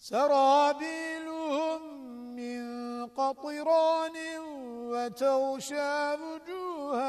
سرابيلهم من قطران وتغشى وجوههم